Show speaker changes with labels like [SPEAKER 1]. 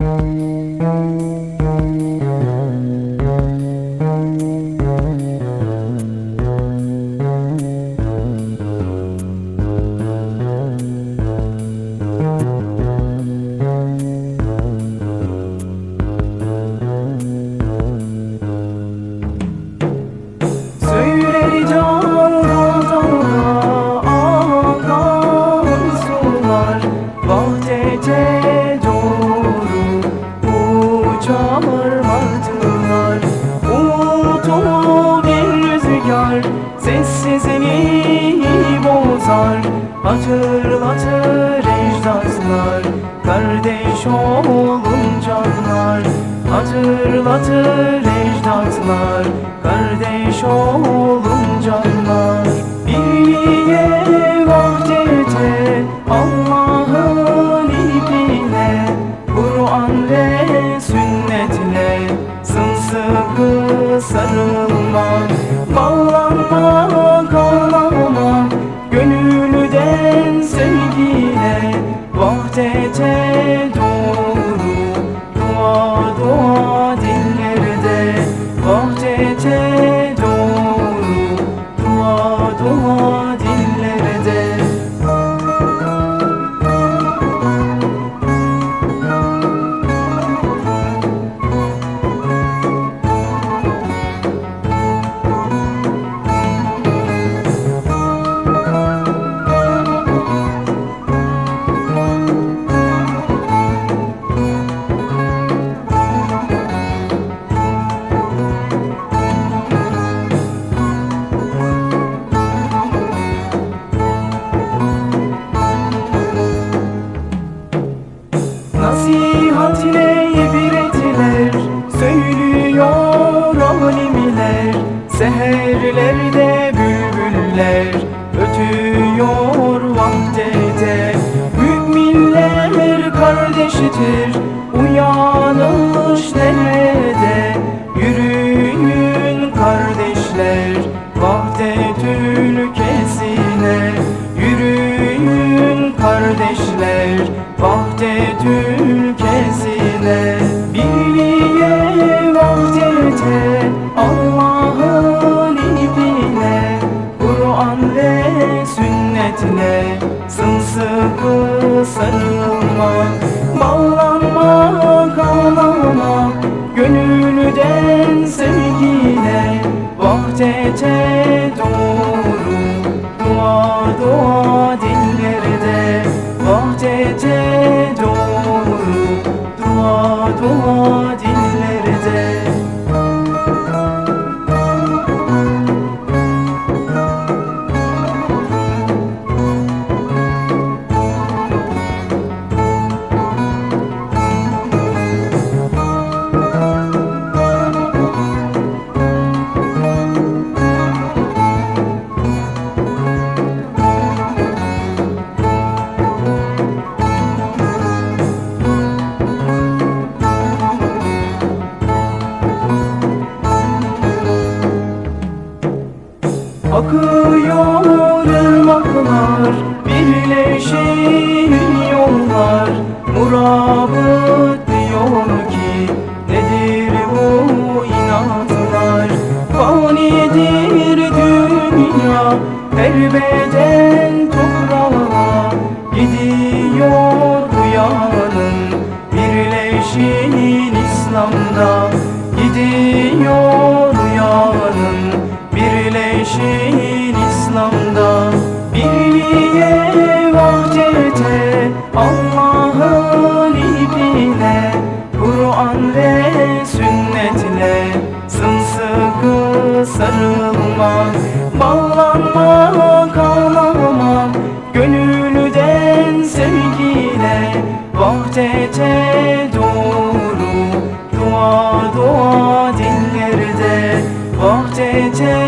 [SPEAKER 1] Música bozar Hatırlatır ecdatlar kardeş oluncanlar Hatırlatır ecdatlar kardeş oluncanlar Nasihat ile ibretler söylüyor alimler Seherlerde bülbüller ötüyor vahdete Müminler kardeştir kardeşler vahdetül kesine Birliğe vahdete Allah'ın ipine Kur'an ve sünnetle Sımsıkı sarılmak Bağlanmak, ağlamak Gönülden sevgiyle Vahdete Akıyor ırmaklar, birleşir yollar Murabıt birleşin İslam'da Birliğe vahdete Allah'ın ipine Kur'an ve sünnetle Sımsıkı sarılmak Bağlanmak, ağlamak Gönülden sevgiyle Vahdete doğru Dua dua dillerde Vahdete